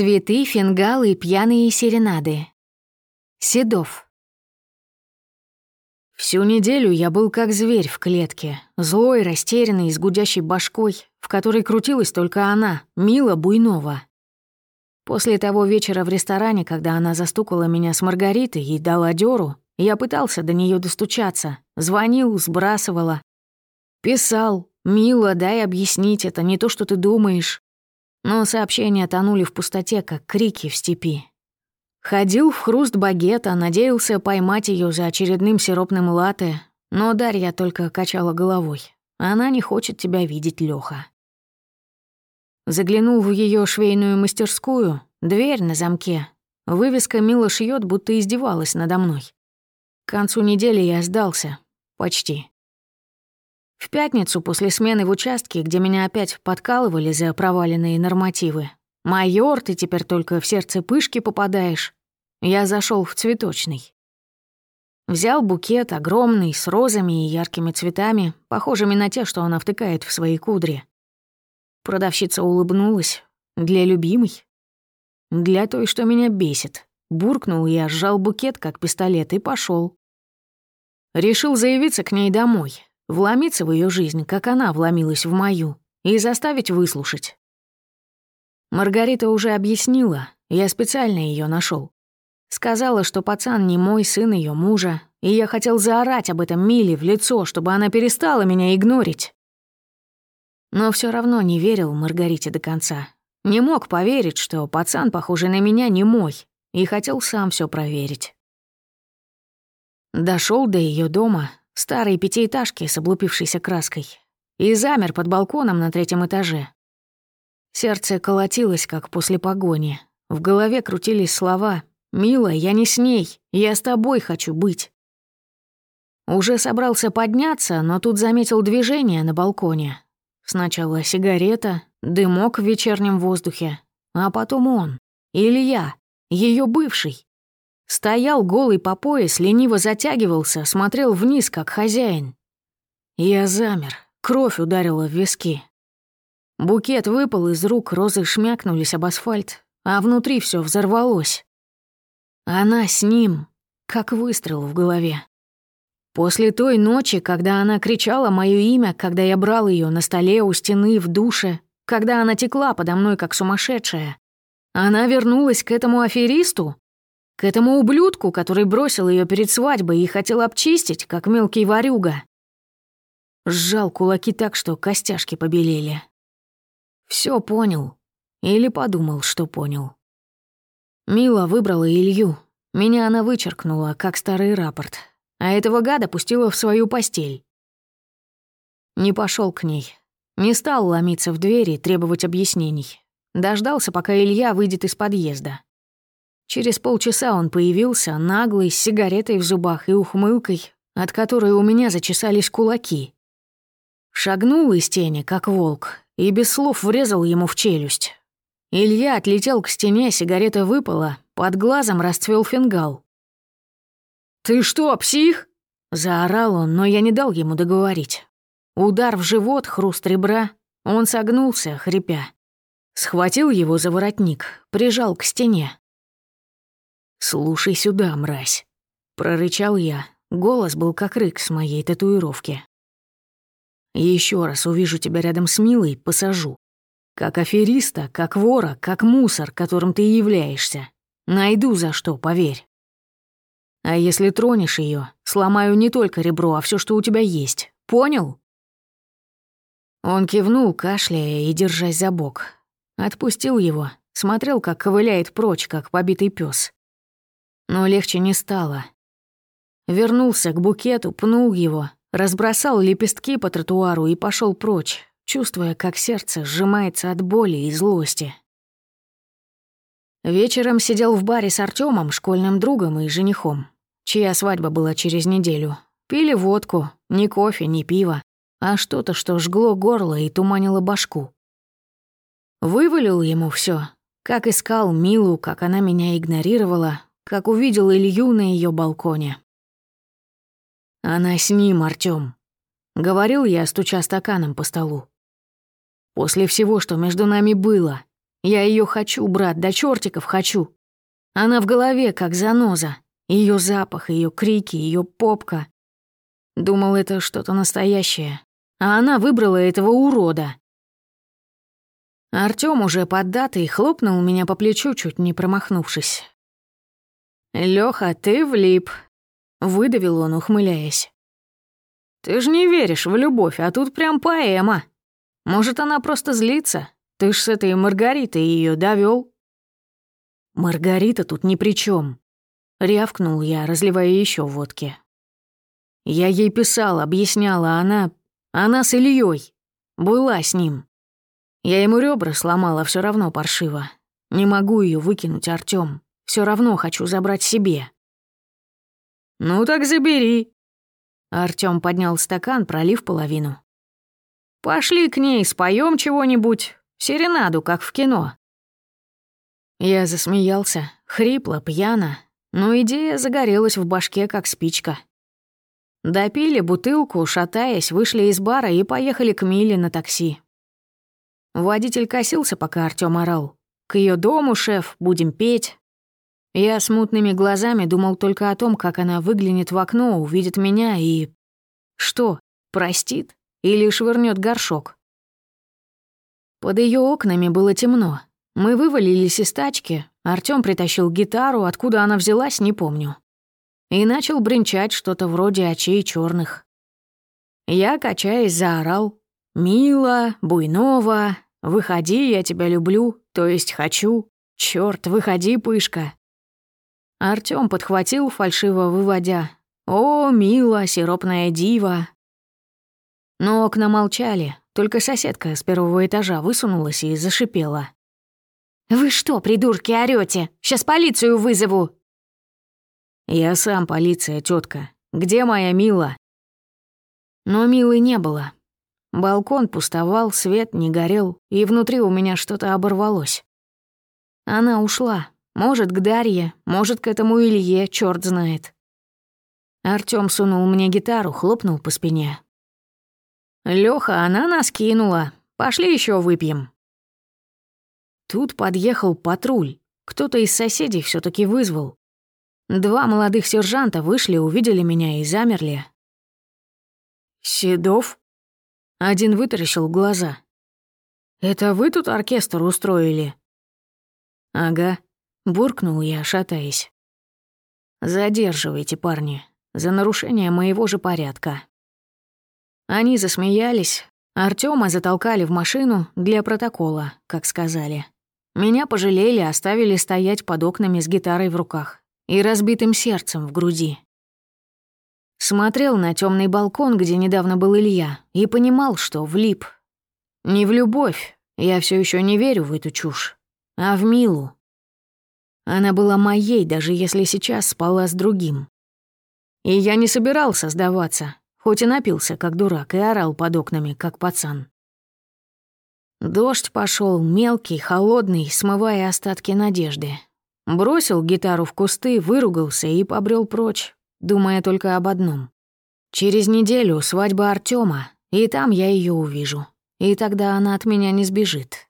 Цветы, фингалы, пьяные серенады. Седов. Всю неделю я был как зверь в клетке, злой, растерянный, с гудящей башкой, в которой крутилась только она, Мила Буйнова. После того вечера в ресторане, когда она застукала меня с Маргаритой и дала дёру, я пытался до нее достучаться, звонил, сбрасывала. Писал, «Мила, дай объяснить, это не то, что ты думаешь». Но сообщения тонули в пустоте, как крики в степи. Ходил в хруст багета, надеялся поймать ее за очередным сиропным латте, но Дарья только качала головой. Она не хочет тебя видеть, Лёха. Заглянул в ее швейную мастерскую, дверь на замке. Вывеска «Мило шьет, будто издевалась надо мной. К концу недели я сдался. Почти. В пятницу после смены в участке, где меня опять подкалывали за проваленные нормативы. «Майор, ты теперь только в сердце пышки попадаешь». Я зашел в цветочный. Взял букет огромный, с розами и яркими цветами, похожими на те, что она втыкает в свои кудри. Продавщица улыбнулась. Для любимой. Для той, что меня бесит. Буркнул я, сжал букет, как пистолет, и пошел. Решил заявиться к ней домой, вломиться в ее жизнь, как она вломилась в мою, и заставить выслушать. Маргарита уже объяснила, я специально ее нашел. Сказала, что пацан не мой сын ее мужа, и я хотел заорать об этом Миле в лицо, чтобы она перестала меня игнорить. Но все равно не верил Маргарите до конца. Не мог поверить, что пацан, похожий на меня, не мой, и хотел сам все проверить. Дошел до ее дома, старой пятиэтажки с облупившейся краской, и замер под балконом на третьем этаже. Сердце колотилось, как после погони. В голове крутились слова «Мила, я не с ней, я с тобой хочу быть». Уже собрался подняться, но тут заметил движение на балконе. Сначала сигарета, дымок в вечернем воздухе, а потом он, Илья, ее бывший. Стоял голый по пояс, лениво затягивался, смотрел вниз, как хозяин. Я замер, кровь ударила в виски. Букет выпал из рук, розы шмякнулись об асфальт, а внутри все взорвалось. Она с ним, как выстрел в голове. После той ночи, когда она кричала мое имя, когда я брал ее на столе у стены в душе, когда она текла подо мной как сумасшедшая, она вернулась к этому аферисту, к этому ублюдку, который бросил ее перед свадьбой и хотел обчистить, как мелкий ворюга. Сжал кулаки так, что костяшки побелели. Все понял. Или подумал, что понял. Мила выбрала Илью. Меня она вычеркнула, как старый рапорт. А этого гада пустила в свою постель. Не пошел к ней. Не стал ломиться в двери и требовать объяснений. Дождался, пока Илья выйдет из подъезда. Через полчаса он появился, наглый, с сигаретой в зубах и ухмылкой, от которой у меня зачесались кулаки. Шагнул из тени, как волк, и без слов врезал ему в челюсть. Илья отлетел к стене, сигарета выпала, под глазом расцвел фингал. «Ты что, псих?» — заорал он, но я не дал ему договорить. Удар в живот, хруст ребра, он согнулся, хрипя. Схватил его за воротник, прижал к стене. «Слушай сюда, мразь», — прорычал я. Голос был как рык с моей татуировки. Еще раз увижу тебя рядом с Милой, посажу. Как афериста, как вора, как мусор, которым ты являешься. Найду за что, поверь. А если тронешь ее, сломаю не только ребро, а все, что у тебя есть. Понял?» Он кивнул, кашляя и держась за бок. Отпустил его, смотрел, как ковыляет прочь, как побитый пес но легче не стало. Вернулся к букету, пнул его, разбросал лепестки по тротуару и пошел прочь, чувствуя, как сердце сжимается от боли и злости. Вечером сидел в баре с Артемом, школьным другом и женихом, чья свадьба была через неделю. Пили водку, ни кофе, ни пиво, а что-то, что жгло горло и туманило башку. Вывалил ему все, как искал Милу, как она меня игнорировала, как увидел Илью на ее балконе. «Она с ним, Артём», — говорил я, стуча стаканом по столу. «После всего, что между нами было, Я ее хочу, брат, до чертиков хочу. Она в голове, как заноза. Ее запах, ее крики, ее попка. Думал, это что-то настоящее. А она выбрала этого урода. Артём уже поддатый хлопнул меня по плечу, чуть не промахнувшись. «Лёха, ты влип», — выдавил он, ухмыляясь. «Ты ж не веришь в любовь, а тут прям поэма. Может, она просто злится? Ты ж с этой Маргаритой её довёл?» «Маргарита тут ни при чём», — рявкнул я, разливая ещё водки. Я ей писал, объясняла, она... Она с Ильей. Была с ним. Я ему ребра сломала, все равно паршиво. Не могу ее выкинуть, Артём. Все равно хочу забрать себе. Ну так забери. Артём поднял стакан, пролив половину. Пошли к ней, споем чего-нибудь. Серенаду, как в кино. Я засмеялся, хрипло, пьяно, но идея загорелась в башке, как спичка. Допили бутылку, шатаясь, вышли из бара и поехали к Миле на такси. Водитель косился, пока Артём орал. «К ее дому, шеф, будем петь». Я с мутными глазами думал только о том, как она выглянет в окно, увидит меня и... Что, простит? Или швырнет горшок? Под ее окнами было темно. Мы вывалились из тачки. Артём притащил гитару, откуда она взялась, не помню. И начал бренчать что-то вроде очей черных. Я, качаясь, заорал. «Мила, Буйнова, выходи, я тебя люблю, то есть хочу. Чёрт, выходи, пышка». Артём подхватил, фальшиво выводя. «О, Мила, сиропная дива». Но окна молчали, только соседка с первого этажа высунулась и зашипела. «Вы что, придурки, орёте? Сейчас полицию вызову!» «Я сам полиция, тетка. Где моя Мила?» Но Милы не было. Балкон пустовал, свет не горел, и внутри у меня что-то оборвалось. Она ушла. Может, к Дарье, может, к этому Илье, черт знает. Артём сунул мне гитару, хлопнул по спине. «Лёха, она нас кинула. Пошли еще выпьем». Тут подъехал патруль. Кто-то из соседей все таки вызвал. Два молодых сержанта вышли, увидели меня и замерли. «Седов?» один вытаращил глаза. «Это вы тут оркестр устроили?» «Ага», — буркнул я, шатаясь. «Задерживайте, парни, за нарушение моего же порядка». Они засмеялись, Артёма затолкали в машину для протокола, как сказали. Меня пожалели, оставили стоять под окнами с гитарой в руках и разбитым сердцем в груди. Смотрел на темный балкон, где недавно был Илья, и понимал, что влип. Не в любовь, я все еще не верю в эту чушь, а в Милу. Она была моей, даже если сейчас спала с другим. И я не собирался сдаваться, хоть и напился, как дурак, и орал под окнами, как пацан. Дождь пошел мелкий, холодный, смывая остатки надежды. Бросил гитару в кусты, выругался и побрел прочь, думая только об одном. Через неделю свадьба Артема, и там я ее увижу. И тогда она от меня не сбежит.